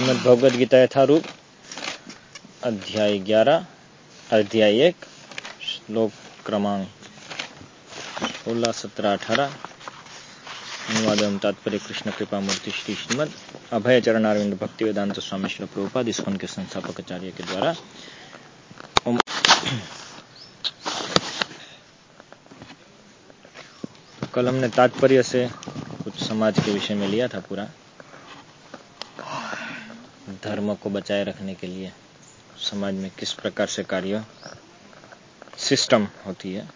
श्रीमद भगवद गीता यथारूप, अध्याय ग्यारह, अध्याय एक, श्लोक क्रमांक सोलह, सत्रह, अठारह। अनुवाद एवं तात्पर्य, कृष्ण कृपा मूर्ति श्री श्रीमद अभय चरण अरविंद भक्ति वेदांत स्वामी श्री प्रभुपाद इसकोन के संस्थापक आचार्य के द्वारा। कल हमने तात्पर्य से कुछ समाज के विषय में लिया था पूरा। धर्म को बचाए रखने के लिए समाज में किस प्रकार से कार्य सिस्टम होती है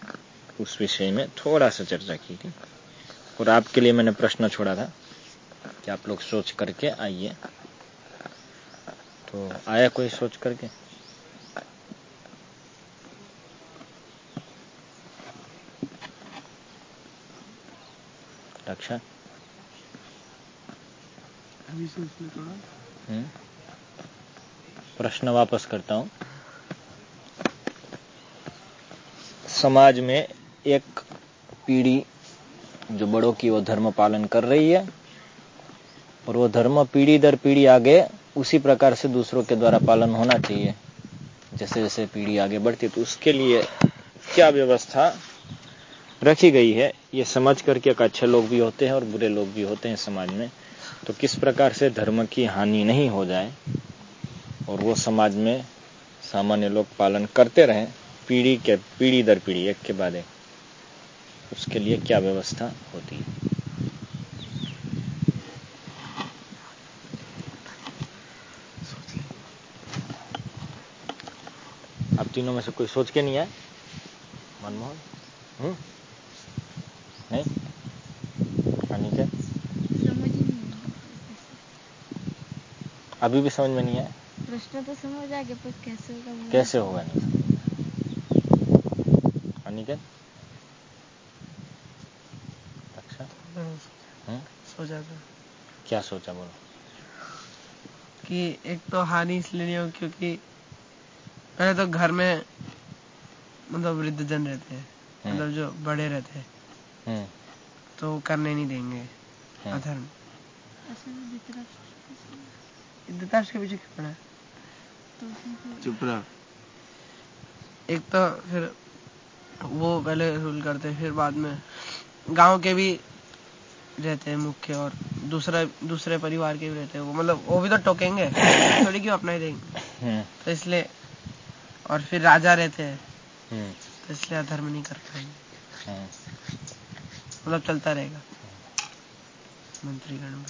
उस विषय में थोड़ा सा चर्चा की थी। और आपके लिए मैंने प्रश्न छोड़ा था कि आप लोग सोच करके आइए। तो आया कोई सोच करके? रक्षा? हम्म। प्रश्न वापस करता हूँ। समाज में एक पीढ़ी जो बड़ों की वो धर्म पालन कर रही है और वो धर्म पीढ़ी दर पीढ़ी आगे उसी प्रकार से दूसरों के द्वारा पालन होना चाहिए। जैसे जैसे पीढ़ी आगे बढ़ती तो उसके लिए क्या व्यवस्था रखी गई है? ये समझ करके अच्छे लोग भी होते हैं और बुरे लोग भी होते हैं समाज में। तो किस प्रकार से धर्म की हानि नहीं हो जाए? और वो समाज में सामान्य लोग पालन करते रहें पीढ़ी के पीढ़ी दर पीढ़ी एक के बाद एक। उसके लिए क्या व्यवस्था होती है? आप तीनों में से कोई सोच के नहीं आए? मनमोहन? हम्म? नहीं? अनिका अभी भी समझ में नहीं आया? प्रश्न तो समझ आ गया पर कैसे होगा कैसे होगा नहीं? अनिकेत? अच्छा हम्म? सोचा था। क्या सोचा बोलो? कि एक तो हानि इसलिए नहीं हो क्योंकि पहले तो घर में मतलब वृद्ध जन रहते हैं मतलब जो बड़े रहते हैं हम्म। तो वो करने नहीं देंगे हम्म। अधर्म। ऐसा धृतराष्ट्र के पीछे। क्यों पड़ा? है चुप रहो। एक तो फिर वो पहले रूल करते फिर बाद में। गाँव के भी रहते हैं मुख्य और दूसरा दूसरे परिवार के भी रहते हैं वो। मतलब वो भी तो टोकेंगे थोड़ी क्यों अपना ही देंगे? हम्म। तो इसलिए और फिर राजा रहते हैं। हम्म। तो इसलिए अधर्म नहीं कर पाएँगे। हम्म। मतलब चलता रहेगा। मंत्रीगण में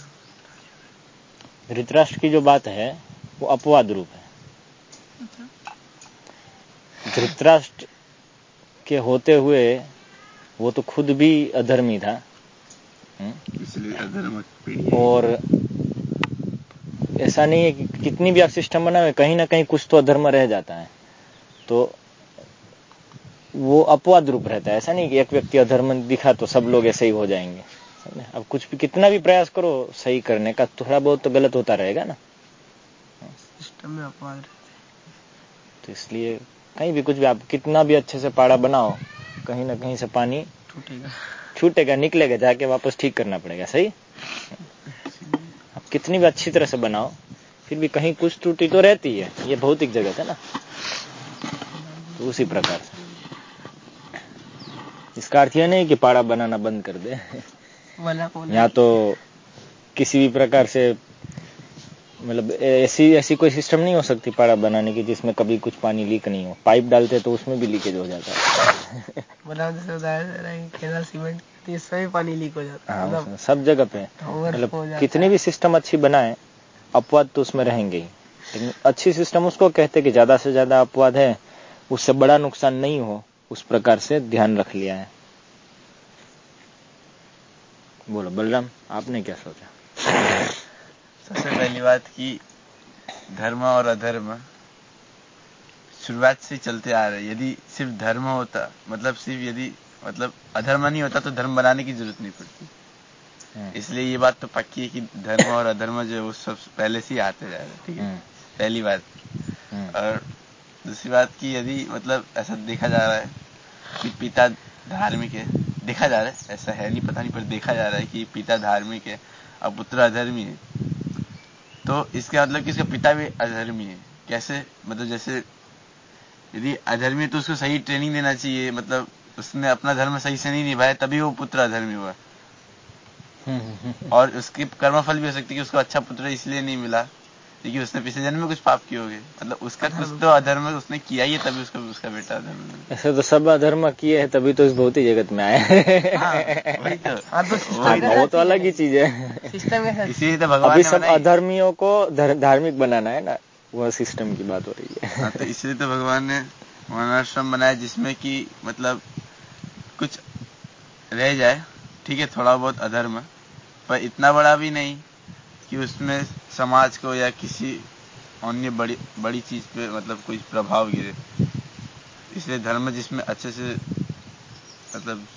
धृतराष्ट्र की जो बात है वो अपवाद रूप है। धृतराष्ट्र के होते हुए वो तो खुद भी अधर्मी था। हम्म? अधर्म और ऐसा नहीं है कि कितनी भी आप सिस्टम बनाए कहीं ना कहीं कुछ तो अधर्म रह जाता है। तो वो अपवाद रूप रहता है। ऐसा नहीं कि एक व्यक्ति अधर्म दिखा तो सब लोग ऐसे ही हो जाएँगे। अब कुछ भी कितना भी प्रयास करो सही करने का थोड़ा बहुत तो गलत होता रहेगा ना। सिस्टम में अपवाद तो इसलिए कहीं भी कुछ भी आप कितना भी अच्छे से पाड़ा बनाओ कहीं ना कहीं से पानी टूटेगा छूटेगा निकलेगा जाके वापस ठीक करना पड़ेगा सही? आप कितनी भी अच्छी तरह से बनाओ फिर भी कहीं कुछ त्रुटि तो रहती है ये भौतिक जगत है ना? तो उसी प्रकार से। इसका अर्थ यह नहीं कि पाड़ा बनाना बंद कर दे। या तो किसी भी प्रकार से मतलब ऐसी ऐसी कोई सिस्टम नहीं हो सकती पारा बनाने की जिसमें कभी कुछ पानी लीक नहीं हो। पाइप डालते तो उसमें भी लीकेज हो जाता है। इसमें भी पानी लीक हो जाता है। हाँ मतलब सब जगह पे। मतलब कितनी भी सिस्टम अच्छी बनाए अपवाद तो उसमें रहेंगे ही। लेकिन अच्छी सिस्टम उसको कहते कि ज़्यादा से ज़्यादा अपवाद है उससे बड़ा नुकसान नहीं हो उस प्रकार से ध्यान रख लिया है। बोलो बलराम आपने क्या सोचा? सबसे पहली बात कि धर्म और अधर्म शुरुआत से चलते आ रहे यदि सिर्फ़ धर्म होता मतलब सिर्फ़ यदि मतलब अधर्म नहीं होता तो धर्म बनाने की ज़रूरत नहीं पड़ती। हम्म, इसलिए ये बात तो पक्की है कि धर्म और अधर्म जो है वो सब पहले से ही आते जा रहे हैं ठीक है? हम्म, पहली बात। हम्म, और दूसरी बात की यदि मतलब ऐसा देखा जा रहा है कि पिता धार्मिक है। देखा जा रहा है ऐसा है नहीं पता नहीं पर देखा जा रहा है कि पिता धार्मिक है और पुत्र अधर्मी है। तो इसका मतलब कि इसका पिता भी अधर्मी है। कैसे? मतलब जैसे यदि अधर्मी है तो उसको सही ट्रेनिंग देना चाहिए। मतलब उसने अपना धर्म सही से नहीं निभाया तभी वो पुत्र अधर्मी हुआ। हम्म, हम्म, हम्म। और उसकी कर्मफल भी हो सकती है कि उसको अच्छा पुत्र इसलिए नहीं मिला। क्योंकि उसने पिछले जन्म में कुछ पाप किए होंगे। मतलब उसका कुछ तो अधर्म उसने किया ही है तभी उसका उसका बेटा अधर्म ऐसे तो सब अधर्म किए हैं तभी तो इस भौतिक जगत में आए हैं। हाँ, वही तो। हाँ तो हाँ, वो तो अलग ही? चीज़ है। सिस्टम के साथ इसीलिए तो भगवान अभी सब अधर्मियों को धार्मिक बनाना है ना। वह सिस्टम की बात हो रही हाँ, है तो इसलिए तो भगवान ने वर्णाश्रम बनाया जिसमें कि मतलब कुछ रह जाए। ठीक है थोड़ा बहुत अधर्म पर इतना बड़ा भी नहीं। कि उसमें समाज को या किसी अन्य बड़ी बड़ी चीज़ पे मतलब कोई प्रभाव गिरे। इसलिए धर्म जिसमें अच्छे से मतलब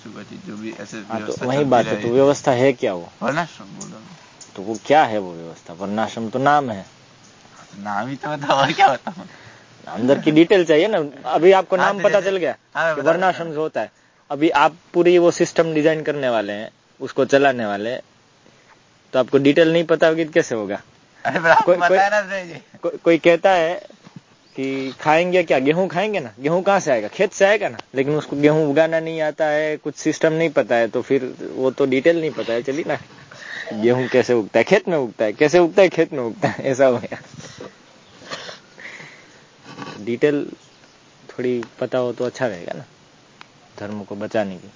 जो भी ऐसे हाँ तो वही बात है तो व्यवस्था है क्या वो? वर्णाश्रम बोल रहा हूँ। तो वो क्या है वो व्यवस्था? वर्णाश्रम तो नाम है। नाम ही तो बताओ और क्या बताऊँ? अंदर की डिटेल चाहिए ना। अभी आपको हाँ, नाम तो पता चल गया हाँ, वर्णाश्रम होता है अभी आप पूरी वो सिस्टम डिज़ाइन करने वाले हैं उसको चलाने वाले हैं। तो आपको डिटेल नहीं पता होगी तो कैसे होगा? अरे पर आपको कोई- कोई- बताया ना रहे को, कोई कहता है कि खाएँगे क्या? गेहूँ खाएँगे ना? गेहूँ कहाँ से आएगा? खेत से आएगा ना? लेकिन उसको गेहूँ उगाना नहीं आता है कुछ सिस्टम नहीं पता है तो फिर वो तो डिटेल नहीं पता है। चलिए ना। गेहूँ कैसे उगता है? खेत में उगता है। कैसे उगता है? खेत में उगता है। ऐसा हो गया। डिटेल थोड़ी पता हो तो अच्छा रहेगा ना धर्म को बचाने की।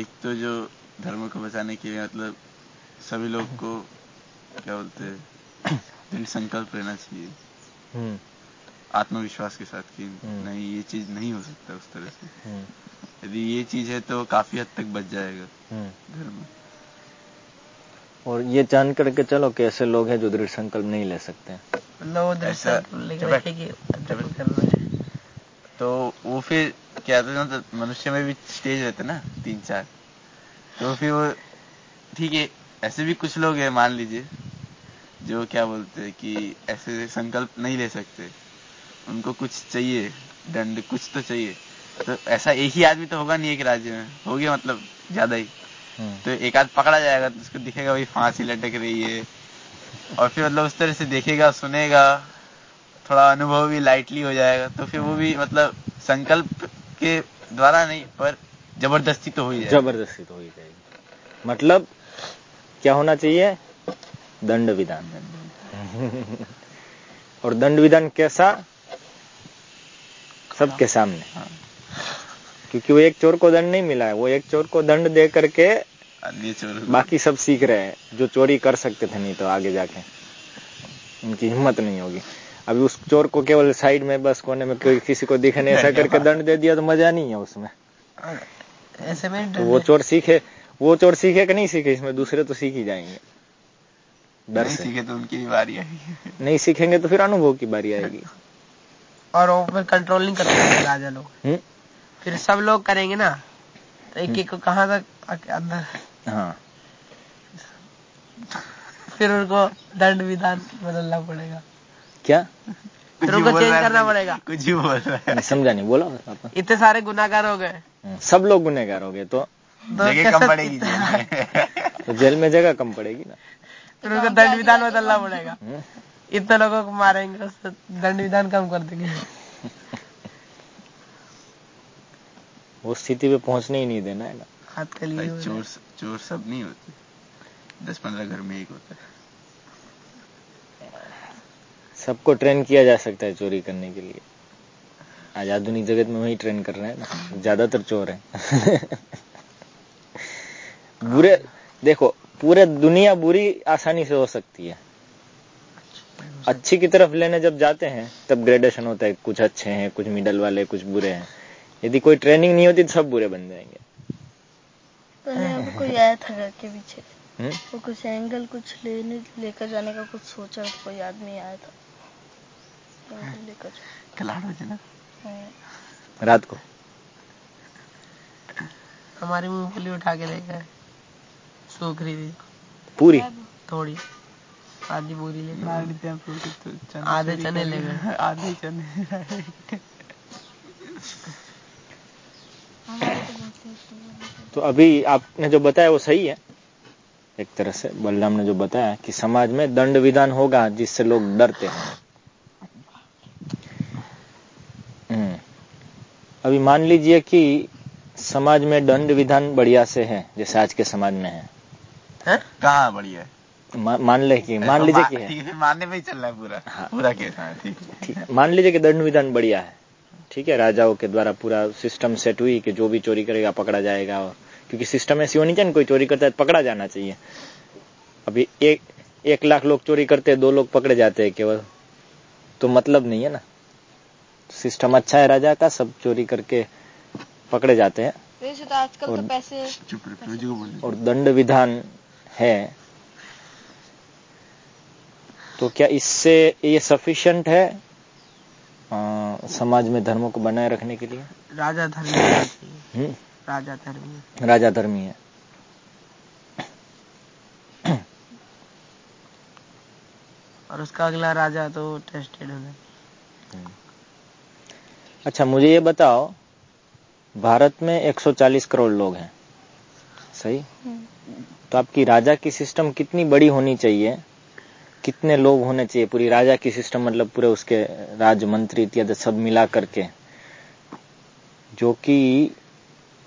एक तो जो धर्म को बचाने के लिए मतलब सभी लोग को क्या बोलते हैं दृढ़ संकल्प लेना चाहिए। हम्म। आत्मविश्वास के साथ कि हम्म। नहीं ये चीज़ नहीं हो सकता उस तरह से। हम्म। यदि ये चीज़ है तो काफ़ी हद तक बच जाएगा हम्म। धर्म। और ये जान करके चलो कि ऐसे लोग हैं जो दृढ़ संकल्प नहीं ले सकते। मतलब हैं। तो वो फिर क्या है तो मनुष्य में भी स्टेज रहते ना तीन चार। तो फिर वो ठीक है ऐसे भी कुछ लोग हैं मान लीजिए जो क्या बोलते हैं कि ऐसे संकल्प नहीं ले सकते। उनको कुछ चाहिए दंड कुछ तो चाहिए। तो ऐसा एक ही आदमी तो होगा नहीं एक राज्य में। हो गया मतलब ज़्यादा ही। हम्म। तो एक आध पकड़ा जाएगा तो उसको दिखेगा भाई फांसी लटक रही है। और फिर मतलब उस तरह से देखेगा सुनेगा थोड़ा अनुभव भी लाइटली हो जाएगा। तो फिर वो भी मतलब संकल्प के द्वारा नहीं पर ज़बरदस्ती तो हो ही जाएगा। ज़बरदस्ती तो हो ही जाएगी। मतलब क्या होना चाहिए? दंड विधान और दंड विधान कैसा? सबके सामने। हाँ। क्योंकि वो एक चोर को दंड नहीं मिला है। वो एक चोर को दंड दे करके बाकी सब सीख रहे हैं। जो चोरी कर सकते थे नहीं तो आगे जाके। उनकी हिम्मत नहीं होगी। अभी उस चोर को केवल साइड में बस कोने में कोई किसी को दिखे नहीं ऐसा करके दंड दे दिया तो मज़ा नहीं है उसमें। ऐसे में तो वो चोर सीखे वो चोर सीखे कि नहीं सीखे? इसमें दूसरे तो सीख ही जाएँगे। डर नहीं सीखे तो उनकी भी बारी आएगी। नहीं सीखेंगे तो फिर अनुभव की बारी आएगी। और वो फिर कंट्रोल नहीं कर सकते राजा लोग। हम्म? फिर सब लोग करेंगे ना तो एक एक को कहाँ तक अंदर हाँ। फिर उनको दंड विधान बदलना पड़ेगा। क्या? ही बोल चेंज करना पड़ेगा। कुछ ही बोल रहा है। समझा नहीं बोला इतने सारे गुनाहगार हो गए। सब लोग गुनहगार हो गए तो तो जगह कम पड़ेगी जेल में। तो जेल में जगह कम पड़ेगी ना। फिर उनको दंड विधान बदलना पड़ेगा। हम्म? इतने लोगों को मारेंगे उससे दंड विधान कम कर देंगे। वो स्थिति पे पहुँचने ही नहीं देना है ना। हाथ के लिए चोर चोर सब नहीं होते। दस पंद्रह घर में एक होता है। सबको ट्रेन किया जा सकता है चोरी करने के लिए। आज आधुनिक जगत में वही ट्रेन कर रहे हैं ज़्यादातर चोर हैं। बुरे देखो पूरे दुनिया बुरी आसानी से हो सकती है। अच्छी की तरफ़ लेने जब जाते हैं तब ग्रेडेशन होता है कुछ अच्छे हैं कुछ मिडल वाले कुछ बुरे हैं। यदि कोई ट्रेनिंग नहीं होती तो सब बुरे बन जाएँगे। कोई आया था घर के पीछे? हम्म? वो कुछ एंगल कुछ लेने लेकर जाने का कुछ सोचा कोई आदमी आया था? खिलाड़ हो ना? हाँ। रात को? हमारी मूंगफली उठा के ले गए सूख रही थी। पूरी? थोड़ी। आधी बोरी ले गए आधे चने ले गए। आधे चने। तो तो तो अभी आपने जो बताया वो सही है? एक तरह से बलराम ने जो बताया कि समाज में दंड विधान होगा जिससे लोग डरते हैं। अभी मान लीजिए कि समाज में दंड विधान बढ़िया से है जैसे आज के समाज में है। हैं? कहाँ बढ़िया है? मा, मान ले कि मान लीजिए कि है। मानने में ही चल रहा है पूरा हाँ। पूरा केस ठीक है। ठीक मान लीजिए कि दंड विधान बढ़िया है ठीक है राजाओं के द्वारा पूरा सिस्टम सेट हुई कि जो भी चोरी करेगा पकड़ा जाएगा और क्योंकि सिस्टम ऐसी होनी चाहिए ना कोई चोरी करता है तो पकड़ा जाना चाहिए। अभी एक एक लाख लोग चोरी करते हैं दो लोग पकड़े जाते हैं केवल। तो मतलब नहीं है ना। सिस्टम अच्छा है राजा का सब चोरी करके पकड़े जाते हैं। तो आजकल और- तो पैसे बोलने और दंड विधान है। तो क्या इससे ये सफिशियंट है अ, समाज में धर्मों को बनाए रखने के लिए? राजा धर्मी हम्म, राजा धर्मी राजा धर्मी है। और उसका अगला राजा तो टेस्टेड होना अच्छा मुझे ये बताओ भारत में 140 करोड़ लोग हैं। सही? हम्म, तो आपकी राजा की सिस्टम कितनी बड़ी होनी चाहिए? कितने लोग होने चाहिए? पूरी राजा की सिस्टम मतलब पूरे उसके राज मंत्री इत्यादि सब मिला करके जो कि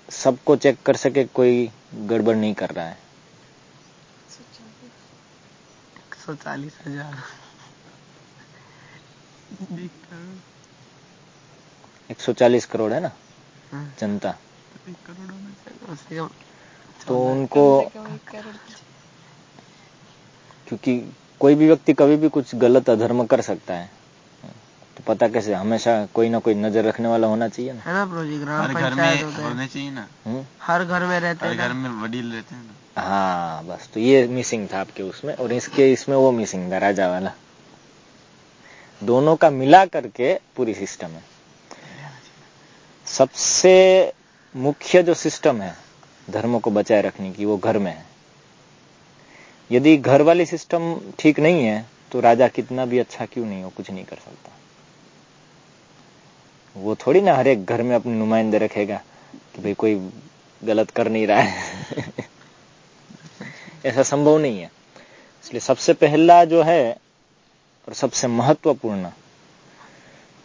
सबको चेक कर सके कोई गड़बड़ नहीं कर रहा है। एक सौ चालीस हज़ार। 140 करोड़ है ना हाँ, जनता। तो उनको क्योंकि कोई भी व्यक्ति कभी भी कुछ गलत अधर्म कर सकता है तो पता कैसे हमेशा कोई ना कोई नज़र रखने वाला होना चाहिए ना। है ना ग्राम हर घर में होने चाहिए ना। हम्म? हर घर में रहते हैं घर में वडील रहते हैं ना। हाँ बस तो ये मिसिंग था आपके उसमें और इसके इसमें वो मिसिंग था राजा वाला। दोनों का मिला करके पूरी सिस्टम है। सबसे मुख्य जो सिस्टम है, धर्म को बचाए रखने की, वो घर में है। यदि घर वाली सिस्टम ठीक नहीं है तो राजा कितना भी अच्छा क्यों नहीं हो, कुछ नहीं कर सकता। वो थोड़ी ना हर एक घर में अपने नुमाइंदे रखेगा कि भाई कोई गलत कर नहीं रहा है। ऐसा संभव नहीं है। इसलिए सबसे पहला जो है, और सबसे महत्वपूर्ण,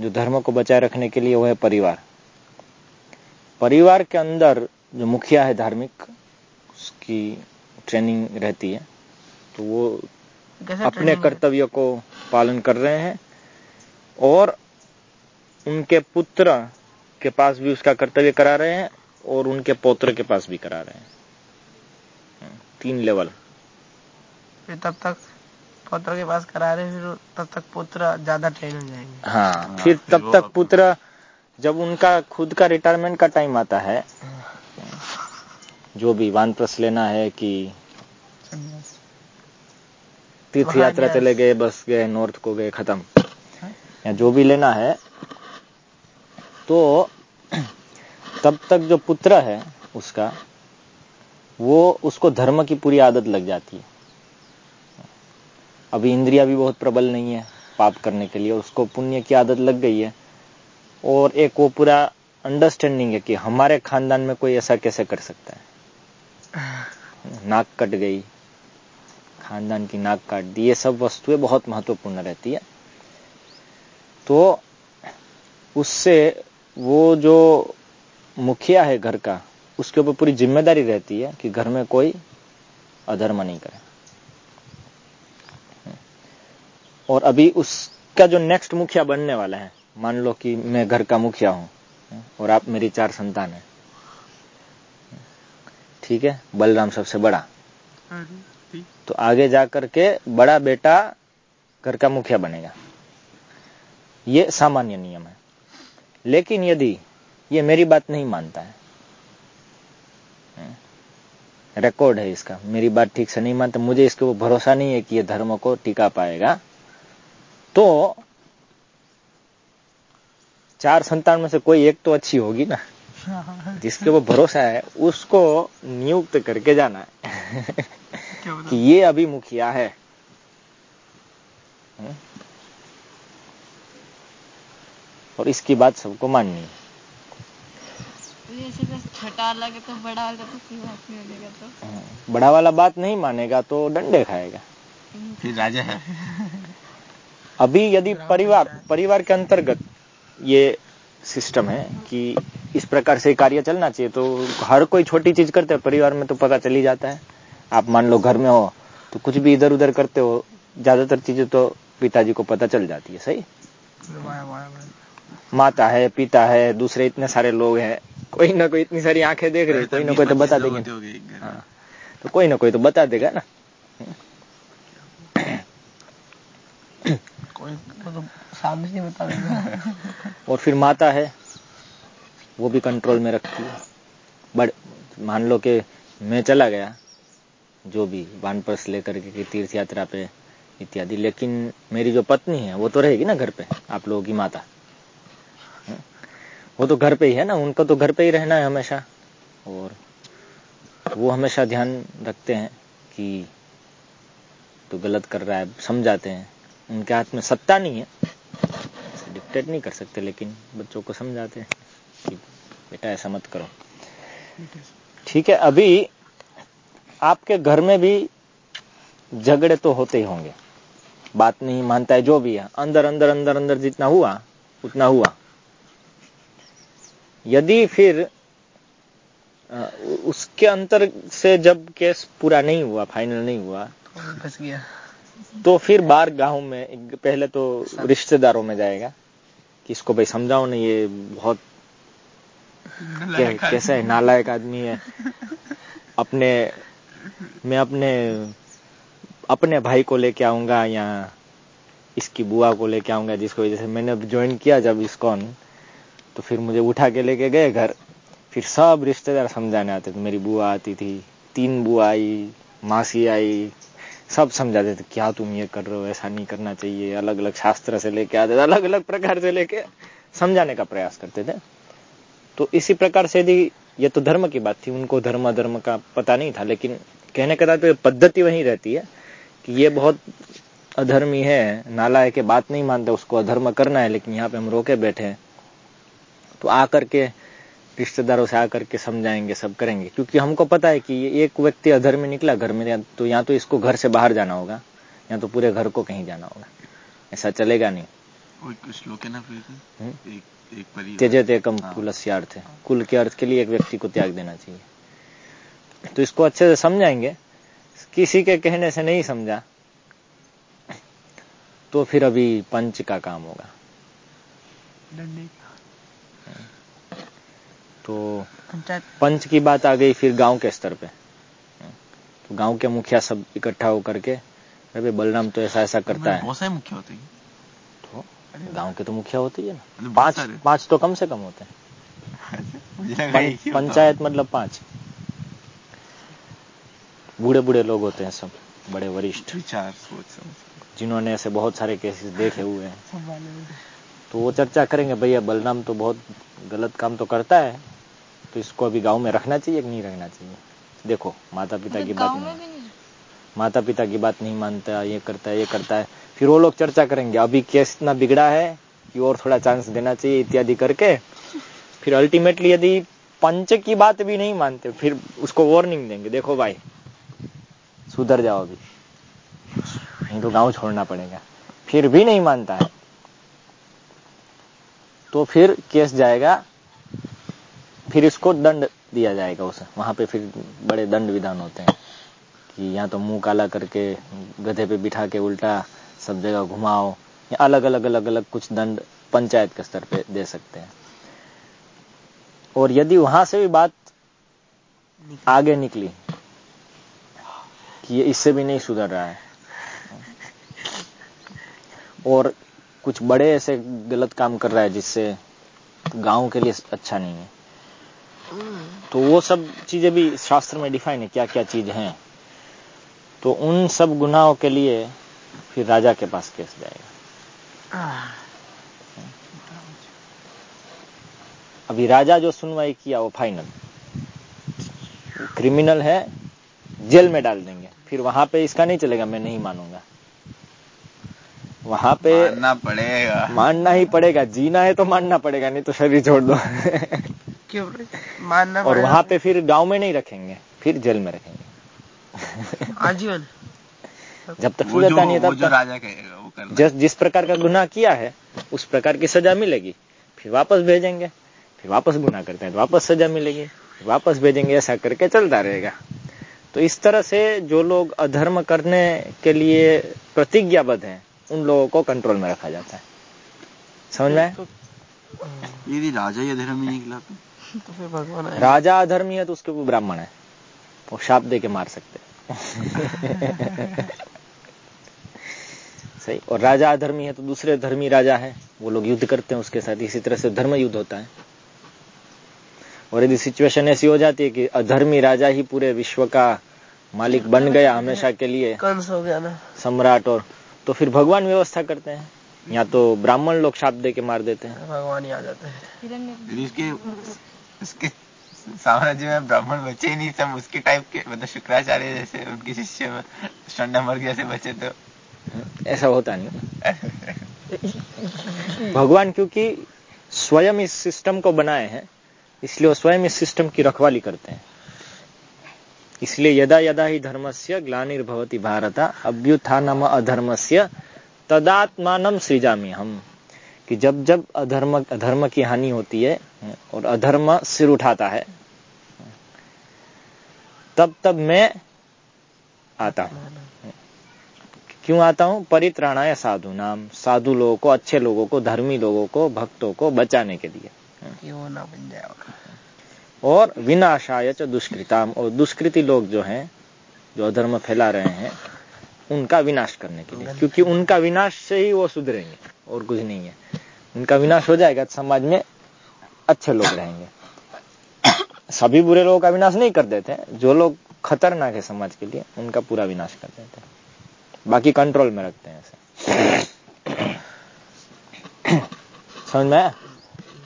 जो धर्म को बचाए रखने के लिए वो है परिवार। परिवार के अंदर जो मुखिया है धार्मिक उसकी ट्रेनिंग रहती है। तो वो अपने कर्तव्य को पालन कर रहे हैं और उनके पुत्र के पास भी उसका कर्तव्य करा रहे हैं और उनके पौत्र के पास भी करा रहे हैं। तीन लेवल फिर तब तक पुत्र के पास करा रहे हैं, फिर तब तक पुत्र ज़्यादा ट्रेन हो जाएँगे। हाँ हाँ, फिर तब तक पुत्र जब उनका खुद का रिटायरमेंट का टाइम आता है जो भी वानप्रस्थ लेना है कि तीर्थ यात्रा चले गए बस गए नॉर्थ को गए खत्म। या जो भी लेना है तो तब तक जो पुत्र है उसका वो उसको धर्म की पूरी आदत लग जाती है। अभी इंद्रिया भी बहुत प्रबल नहीं है पाप करने के लिए उसको पुण्य की आदत लग गई है। और एक वो पूरा अंडरस्टैंडिंग है कि हमारे खानदान में कोई ऐसा कैसे कर सकता है। नाक कट गई, खानदान की नाक काट दी, ये सब वस्तुएँ बहुत महत्वपूर्ण रहती है। तो उससे वो जो मुखिया है घर का, उसके ऊपर पूरी ज़िम्मेदारी रहती है कि घर में कोई अधर्म नहीं करे। और अभी उसका जो नेक्स्ट मुखिया बनने वाला है मान लो कि मैं घर का मुखिया हूँ और आप मेरी चार संतान है। ठीक है? बलराम सबसे बड़ा। तो आगे जा करके बड़ा बेटा घर का मुखिया बनेगा। ये सामान्य नियम है। लेकिन यदि ये मेरी बात नहीं मानता है रिकॉर्ड है इसका। मेरी बात ठीक से नहीं मानता मुझे इसके ऊपर भरोसा नहीं है कि ये धर्म को टिका पाएगा तो चार संतान में से कोई एक तो अच्छी होगी ना। जिसके ऊपर भरोसा है उसको नियुक्त करके जाना है। कि ये अभी मुखिया है। हम्म? और इसकी बात सबको माननी है। जैसे तो तो बड़ा वाला तो बात नहीं होने तो। हाँ, बड़ा वाला बात नहीं मानेगा तो डंडे खाएगा। फिर राजा है। अभी यदि परिवार परिवार के अंतर्गत ये सिस्टम है कि इस प्रकार से कार्य चलना चाहिए तो हर कोई छोटी चीज़ करते हैं परिवार में तो पता चल ही जाता है आप मान लो घर में हो तो कुछ भी इधर उधर करते हो ज़्यादातर चीज़ें तो पिताजी को पता चल जाती है सही। माता है पिता है दूसरे इतने सारे लोग हैं कोई ना कोई इतनी सारी आँखें देख रही कोई ना कोई तो बता देंगे में। हाँ, तो कोई ना कोई तो बता देगा ना कोई को तो सामने से बता देगा। और फिर माता है, वो भी कंट्रोल में रखती है। बट मान लो कि मैं चला गया, जो भी वानप्रस्थ लेकर के तीर्थ यात्रा पे इत्यादि, लेकिन मेरी जो पत्नी है, वो तो रहेगी ना घर पे, आप लोगों की माता? वो तो घर पे ही है ना, उनको तो घर पे ही रहना है हमेशा। और वो हमेशा ध्यान रखते हैं कि तो गलत कर रहा है, समझाते हैं। उनके हाथ में सत्ता नहीं है। डिक्टेट नहीं कर सकते, लेकिन बच्चों को समझाते हैं कि बेटा ऐसा मत करो। ठीक है, अभी आपके घर में भी झगड़े तो होते ही होंगे। बात नहीं मानता है जो भी है, अंदर अंदर अंदर अंदर जितना हुआ, उतना हुआ। यदि फिर उसके अंतर से जब केस पूरा नहीं हुआ फाइनल नहीं हुआ, फंस गया। तो फिर बाहर गाँव में पहले तो रिश्तेदारों में जाएगा कि इसको भाई समझाओ ना ये बहुत कैसा है नालायक आदमी है। अपने मैं अपने अपने भाई को लेके आऊँगा या इसकी बुआ को लेके आऊँगा जिसको वजह से मैंने ज्वाइन किया जब इसकॉन तो फिर मुझे उठा के लेके गए घर। फिर सब रिश्तेदार समझाने आते थे। मेरी बुआ आती थी तीन बुआ आई मासी आई सब समझाते थे, क्या तुम ये कर रहे हो? ऐसा नहीं करना चाहिए। अलग अलग शास्त्र से लेके आते थे अलग अलग प्रकार से लेके समझाने का प्रयास करते थे। तो इसी प्रकार से यदि ये तो धर्म की बात थी, उनको धर्म धर्म का पता नहीं था, लेकिन कहने का तात्पर्य पद्धति वही रहती है कि ये बहुत अधर्मी है नाला है कि बात नहीं मानते, उसको अधर्म करना है, लेकिन यहाँ पे हम रोके बैठे हैं। तो आकर के रिश्तेदारों से आकर के समझाएँगे सब करेंगे। क्योंकि हमको पता है कि ये एक व्यक्ति अधर में निकला घर में तो या तो इसको घर से बाहर जाना होगा या तो पूरे घर को कहीं जाना होगा। ऐसा चलेगा नहीं। कोई कुछ श्लोक ना फिर? एक एक परिवार। त्यजत एकम। अर्थ है। कुल के अर्थ के लिए एक व्यक्ति को त्याग देना चाहिए। तो इसको अच्छे से समझाएँगे। किसी के कहने से नहीं समझा तो फिर अभी पंच का काम होगा। तो पंच की बात आ गई फिर गाँव के स्तर पे। तो गाँव के मुखिया सब इकट्ठा होकर के अरे बलराम तो ऐसा ऐसा करता है। बहुत सारे मुख्य होते हैं। तो गाँव के तो मुखिया होते ही है ना। पाँच पाँच तो कम से कम होते हैं। पं, पंचायत मतलब पाँच। बूढ़े बूढ़े लोग होते हैं सब बड़े वरिष्ठ। विचार सोच जिन्होंने ऐसे बहुत सारे केसेस देखे हुए हैं। तो वो चर्चा करेंगे भैया बलराम तो बहुत गलत काम तो करता है तो इसको अभी गाँव में रखना चाहिए कि नहीं रखना चाहिए? देखो माता पिता की तो बात नहीं। नहीं माता पिता की बात नहीं मानता ये करता है ये करता है। फिर वो लोग चर्चा करेंगे अभी केस इतना बिगड़ा है कि और थोड़ा चांस देना चाहिए इत्यादि करके। फिर अल्टीमेटली यदि पंच की बात भी नहीं मानते फिर उसको वार्निंग देंगे देखो भाई सुधर जाओ अभी। नहीं तो गाँव छोड़ना पड़ेगा। फिर भी नहीं मानता है। तो फिर केस जाएगा। फिर इसको दंड दिया जाएगा उसे। वहाँ पे फिर बड़े दंड विधान होते हैं कि या तो मुँह काला करके, गधे पे बिठा के उल्टा सब जगह घुमाओ, या अलग अलग अलग अलग कुछ दंड पंचायत के स्तर पे दे सकते हैं। और यदि वहाँ से भी बात आगे निकली कि ये इससे भी नहीं सुधर रहा है, और कुछ बड़े ऐसे गलत काम कर रहा है जिससे गाँव के लिए अच्छा नहीं है। तो वो सब चीज़ें भी शास्त्र में डिफाइन है क्या क्या चीज़ हैं। तो उन सब गुनाहों के लिए फिर राजा के पास केस जाएगा। अभी राजा जो सुनवाई किया, वो फाइनल क्रिमिनल है, जेल में डाल देंगे। फिर वहाँ पे इसका नहीं चलेगा, मैं नहीं मानूँगा। वहाँ पे मानना पड़ेगा। मानना ही पड़ेगा। जीना है तो मानना पड़ेगा नहीं तो शरीर छोड़ दो। क्यों? मानना और वहाँ पे फिर गाँव में नहीं रखेंगे फिर जेल में रखेंगे। आजीवन। जब तक सुधरता नहीं है तब तक राजा कहेगा वो करना जिस जिस प्रकार का गुनाह किया है उस प्रकार की सजा मिलेगी। फिर वापस भेजेंगे। फिर वापस गुनाह करते हैं तो वापस सजा मिलेगी। वापस भेजेंगे ऐसा करके चलता रहेगा। तो इस तरह से जो लोग अधर्म करने के लिए प्रतिज्ञाबद्ध हैं उन लोगों को कंट्रोल में रखा जाता है। समझ में? तो, यदि राजा ही अधर्मी निकला तो तो फिर भगवान। राजा अधर्मी है तो उसके ऊपर ब्राह्मण है। वो शाप दे के मार सकते सही। और राजा अधर्मी है तो दूसरे धर्मी राजा है। वो लोग युद्ध करते हैं उसके साथ। इसी तरह से धर्म युद्ध होता है। और यदि सिचुएशन ऐसी हो जाती है कि अधर्मी राजा ही पूरे विश्व का मालिक बन गया हमेशा के लिए कंस हो गया ना। सम्राट और तो फिर भगवान व्यवस्था करते हैं। या तो ब्राह्मण लोग शाप दे के मार देते हैं। भगवान ही आ जाते हैं। यदि उसके उसके साम्राज्य में ब्राह्मण बचे ही नहीं सब उसके टाइप के मतलब शुक्राचार्य जैसे उनके शिष्य में जैसे बचे तो। ऐसा होता नहीं। भगवान क्योंकि स्वयं इस सिस्टम को बनाए हैं इसलिए वो स्वयं इस सिस्टम की रखवाली करते हैं। इसलिए यदा यदा ही धर्मस्य ग्लानिर्भवति भारत, अभ्युत्थानम अधर्मस्य तदात्मानम सृजामी हम कि जब जब अधर्म अधर्म की हानि होती है, और अधर्म सिर उठाता है, तब तब मैं आता हूँ। क्यों आता हूँ? परित्राणाय साधु नाम साधु लोगों को, अच्छे लोगों को, धर्मी लोगों को, भक्तों को बचाने के लिए। कि वो ना बन और विनाशाय च दुष्कृताम। और दुष्कृति लोग जो हैं, जो अधर्म फैला रहे हैं, उनका विनाश करने के लिए। क्योंकि उनका विनाश से ही वो सुधरेंगे और कुछ नहीं है। उनका विनाश हो जाएगा तो समाज में अच्छे लोग रहेंगे। सभी बुरे लोगों का विनाश नहीं कर देते जो लोग खतरनाक है समाज के लिए, उनका पूरा विनाश कर देते हैं। बाकी कंट्रोल में रखते हैं ऐसे। समझ में?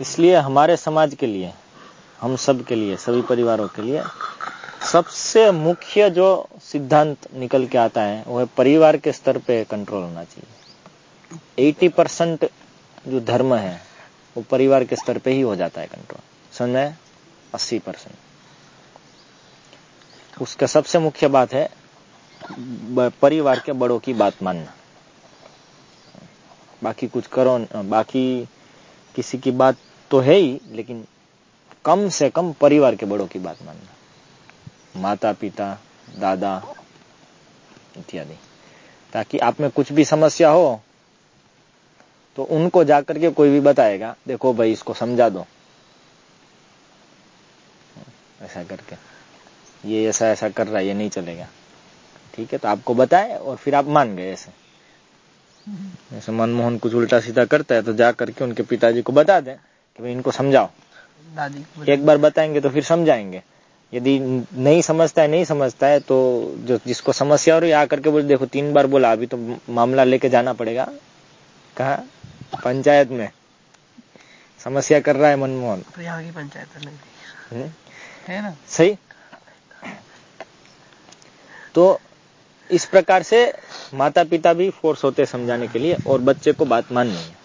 इसलिए हमारे समाज के लिए हम सब के लिए, सभी परिवारों के लिए, सबसे मुख्य जो सिद्धांत निकल के आता है, वो है परिवार के स्तर पे कंट्रोल होना चाहिए। 80 परसेंट जो धर्म है, वो परिवार के स्तर पे ही हो जाता है कंट्रोल समझ अस्सी परसेंट उसका सबसे मुख्य बात है परिवार के बड़ों की बात मानना। बाकी कुछ करो बाकी किसी की बात तो है ही, लेकिन कम से कम परिवार के बड़ों की बात मानना। माता पिता दादा इत्यादि। ताकि आप में कुछ भी समस्या हो तो उनको जाकर के कोई भी बताएगा देखो भाई इसको समझा दो। ऐसा करके। ये ऐसा ऐसा कर रहा है ये नहीं चलेगा। ठीक है तो आपको बताए और फिर आप मान गए ऐसे। जैसे मनमोहन कुछ उल्टा सीधा करता है तो जा करके उनके पिताजी को बता दें कि भाई इनको समझाओ। दादी एक बार बताएँगे तो फिर समझाएँगे। यदि नहीं समझता है नहीं समझता है तो जो जिसको समस्या हो रही आकर के बोले देखो तीन बार बोला अभी तो मामला लेके जाना पड़ेगा। कहा? पंचायत में। समस्या कर रहा है मनमोहन। तो यहाँ की पंचायत तो हम्म, है ना? सही? तो इस प्रकार से माता पिता भी फोर्स होते समझाने के लिए और बच्चे को बात माननी है।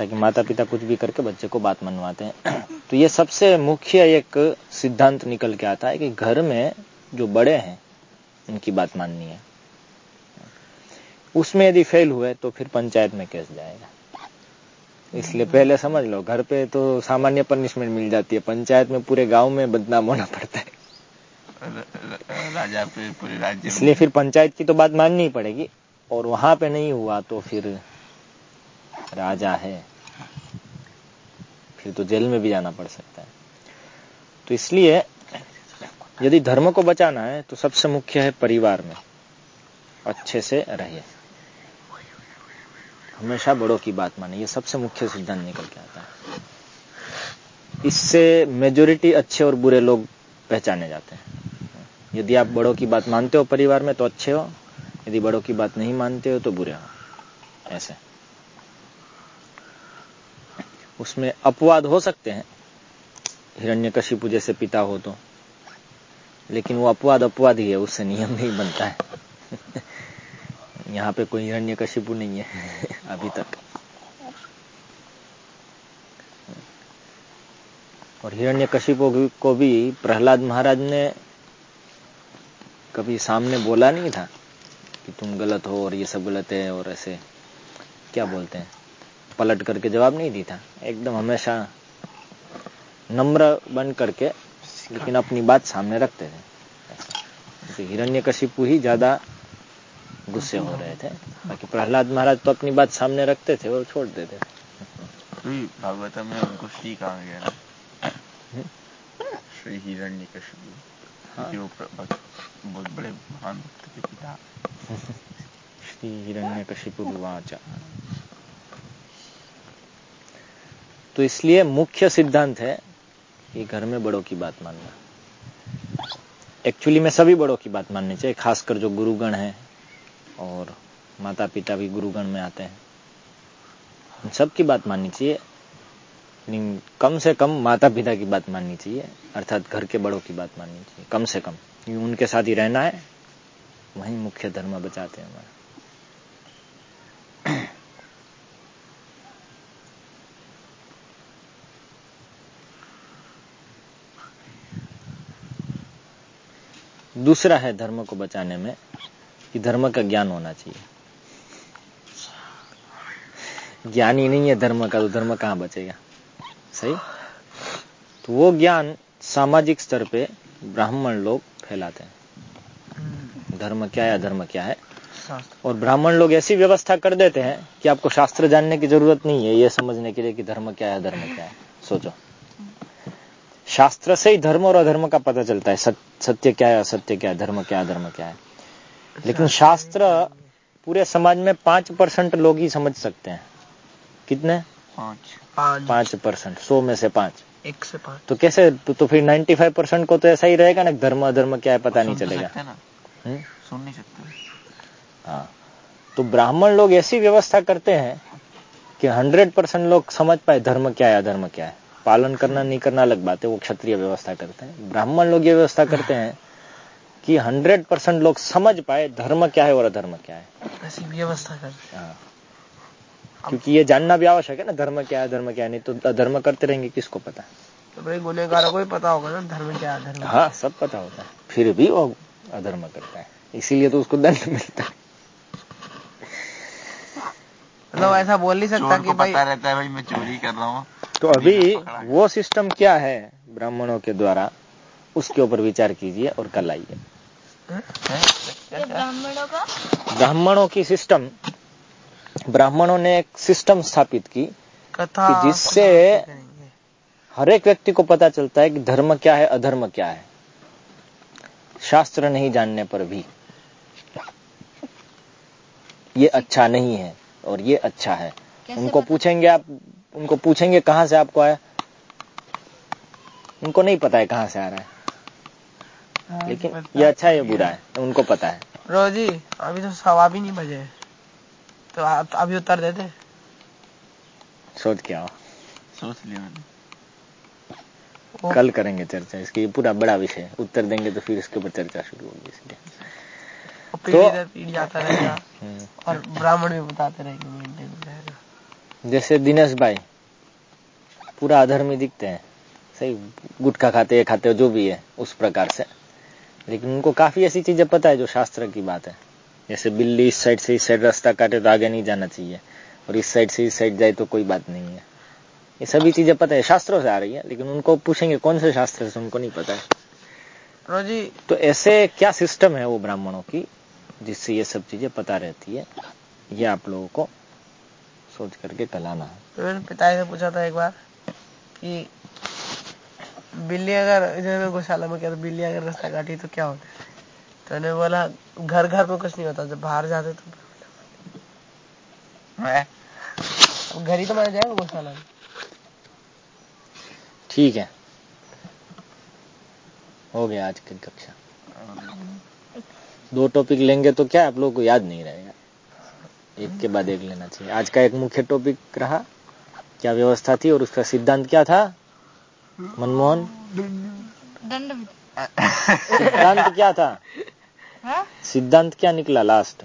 ताकि माता पिता कुछ भी करके बच्चे को बात मनवाते हैं। तो ये सबसे मुख्य एक सिद्धांत निकल के आता है कि घर में जो बड़े हैं उनकी बात माननी है उसमें यदि फेल हुए तो फिर पंचायत में केस जाएगा। इसलिए पहले समझ लो घर पे तो सामान्य पनिशमेंट मिल जाती है। पंचायत में पूरे गाँव में बदनाम होना पड़ता है। राजा पे पूरे राज्य इसलिए फिर पंचायत की तो बात माननी पड़ेगी। और वहाँ पे नहीं हुआ तो फिर राजा है। फिर तो जेल में भी जाना पड़ सकता है। तो इसलिए यदि धर्म को बचाना है तो सबसे मुख्य है परिवार में अच्छे से रहिए। हमेशा बड़ों की बात माने ये सबसे मुख्य सिद्धांत निकल के आता है। इससे मेजोरिटी अच्छे और बुरे लोग पहचाने जाते हैं। यदि आप बड़ों की बात मानते हो परिवार में तो अच्छे हो। यदि बड़ों की बात नहीं मानते हो तो बुरे हो। ऐसे। उसमें अपवाद हो सकते हैं। हिरण्य हिरण्यकशिपु जैसे पिता हो तो। लेकिन वो अपवाद अपवाद ही है, उससे नियम नहीं बनता है। यहाँ पे कोई हिरण्य हिरण्यकशिपु नहीं है, अभी तक। और हिरण्य को भी प्रहलाद महाराज ने कभी सामने बोला नहीं था कि तुम गलत हो और ये सब गलत है और ऐसे। क्या बोलते हैं? पलट करके जवाब नहीं दी था। एकदम हमेशा नम्र बन करके लेकिन अपनी बात सामने रखते थे। हिरण्य कशिपु ही ज़्यादा गुस्से हो रहे थे। बाकी प्रहलाद महाराज तो अपनी बात सामने रखते थे और छोड़ देते थे। भागवतम में उनको श्री कहा गया। श्री हिरण्य कशिपु हाँ। बहुत बड़े महान भक्त के पिता। श्री हिरण्य कशिपु तो इसलिए मुख्य सिद्धांत है कि घर में बड़ों की बात मानना। एक्चुअली में सभी बड़ों की बात माननी चाहिए, खासकर जो गुरुगण है और माता पिता भी गुरुगण में आते हैं। उन सब की बात माननी चाहिए कम से कम माता पिता की बात माननी चाहिए, अर्थात घर के बड़ों की बात माननी चाहिए, कम से कम। उनके साथ ही रहना है, वही मुख्य धर्म बचाते हैं हमारा। दूसरा है धर्म को बचाने में कि धर्म का ज्ञान होना चाहिए। ज्ञान ही नहीं है धर्म का तो धर्म कहाँ बचेगा? सही? तो वो ज्ञान सामाजिक स्तर पे ब्राह्मण लोग फैलाते हैं। धर्म क्या है धर्म क्या है? और ब्राह्मण लोग ऐसी व्यवस्था कर देते हैं कि आपको शास्त्र जानने की ज़रूरत नहीं है ये समझने के लिए कि धर्म क्या है धर्म क्या है। सोचो। शास्त्र से ही धर्म और अधर्म का पता चलता है। सत्य क्या है असत्य क्या है धर्म क्या है धर्म क्या है? लेकिन शास्त्र पूरे समाज में पाँच परसेंट लोग ही समझ सकते हैं। कितने? पाँच। पाँच। परसेंट सौ में से पाँच। एक से पाँच। तो कैसे तो, तो फिर नाइन्टी फाइव परसेंट को तो ऐसा ही रहेगा ना धर्म अधर्म क्या है पता नहीं तो चलेगा। हम्म? सुन नहीं सकते। हाँ। तो ब्राह्मण लोग ऐसी व्यवस्था करते हैं कि हंड्रेड परसेंट लोग समझ पाए धर्म क्या है अधर्म क्या है। पालन करना नहीं करना अलग बात है वो क्षत्रिय व्यवस्था करते हैं। ब्राह्मण लोग ये व्यवस्था करते हैं कि हंड्रेड परसेंट लोग समझ पाए धर्म क्या है और अधर्म क्या है। ऐसी व्यवस्था करते हैं। हाँ। क्योंकि ये जानना भी आवश्यक है ना धर्म क्या है धर्म क्या है नहीं तो अधर्म करते रहेंगे किसको पता? है तो भाई गुनेगारों को भी पता होगा ना धर्म क्या है धर्म हाँ। सब पता होता है। फिर भी वो अधर्म करता है। इसीलिए तो उसको दंड मिलता है। मतलब ऐसा बोल नहीं सकता कि भाई पता रहता है भाई मैं चोरी कर रहा हूँ। तो अभी वो सिस्टम क्या है ब्राह्मणों के द्वारा उसके ऊपर विचार कीजिए और कल आइए। ब्राह्मणों का? ब्राह्मणों की सिस्टम ब्राह्मणों ने एक सिस्टम स्थापित की कथा कि जिससे हर एक व्यक्ति को पता चलता है कि धर्म क्या है अधर्म क्या है। शास्त्र नहीं जानने पर भी। ये अच्छा नहीं है। और ये अच्छा है। उनको पूछेंगे आप उनको पूछेंगे कहाँ से आपको आया। उनको नहीं पता है कहाँ से आ रहा है। हाँ, लेकिन ये अच्छा है ये बुरा है। उनको पता है। रोजी अभी तो सवा भी नहीं बजे। तो आप अभी उत्तर दे दे सोच क्या सोच लिया मैंने। कल करेंगे चर्चा इसकी पूरा बड़ा विषय उत्तर देंगे तो फिर इसके ऊपर चर्चा शुरू होगी इसलिए। तो पीढ़ी रहेगा। हम्म। और ब्राह्मण भी बताते रहेंगे जैसे दिनेश भाई पूरा अधर्मी दिखते हैं। सही गुटखा खाते हैं खाते हो जो भी है उस प्रकार से। लेकिन उनको काफ़ी ऐसी चीज़ें पता है जो शास्त्र की बात है। जैसे बिल्ली इस साइड से इस साइड रास्ता काटे तो आगे नहीं जाना चाहिए। और इस साइड से इस साइड जाए तो कोई बात नहीं है। ये सभी चीज़ें पता है शास्त्रों से आ रही है लेकिन उनको पूछेंगे कौन से शास्त्र से उनको नहीं पता है। जी तो ऐसे क्या सिस्टम है वो ब्राह्मणों की? जिससे ये सब चीज़ें पता रहती है ये आप लोगों को सोच करके कलाना है। तो मैंने पिताजी से पूछा था एक बार कि बिल्ली अगर इधर गौशाला में क्या तो बिल्ली अगर रास्ता काटी तो क्या होता है? तो मैंने बोला घर घर में कुछ नहीं होता जब बाहर जाते तो घर ही तो मार जाएगा गौशाला में। ठीक है। हो गया आज की कक्षा। दो टॉपिक लेंगे तो क्या आप लोगों को याद नहीं रहेगा? एक के बाद एक लेना चाहिए। आज का एक मुख्य टॉपिक रहा क्या व्यवस्था थी और उसका सिद्धांत क्या था? मनमोहन? दंड सिद्धांत क्या था? हाँ? सिद्धांत क्या निकला लास्ट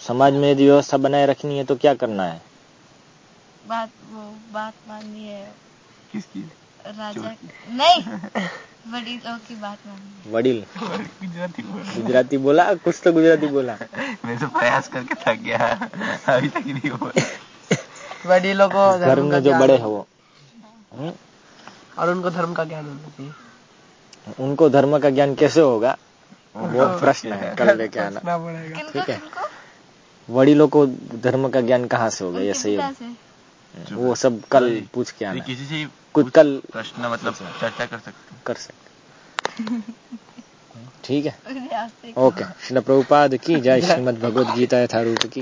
समाज में यदि व्यवस्था बनाए रखनी है तो क्या करना है? बात वो बात माननी है किसकी? राजा नहीं। बड़ी की बात वडील. गुजराती बोल. गुजराती बोला कुछ तो गुजराती बोला. मैं तो प्रयास करके थक गया. अभी तक नहीं हुआ. वडीलों को घर धर्म का में जो बड़े हैं वो। हम्म? और उनको धर्म का ज्ञान होना चाहिए। उनको धर्म का ज्ञान कैसे होगा? वो प्रश्न है कल लेके आना। ठीक है। वडीलों को धर्म का ज्ञान कहाँ से होगा? ये सही वो सब कल पूछ के आना। किसी से कुछ कल प्रश्न मतलब चर्चा कर सकते कर सकते ठीक है? ओके श्री प्रभुपाद की जय श्रीमद भगवद गीता यथारूप की